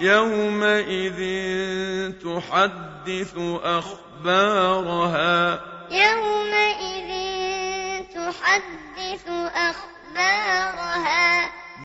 يَوْمَئِذٍ تُحَدِّثُ أَخْبَارَهَا يَوْمَئِذٍ تُحَدِّثُ أَخْبَارَهَا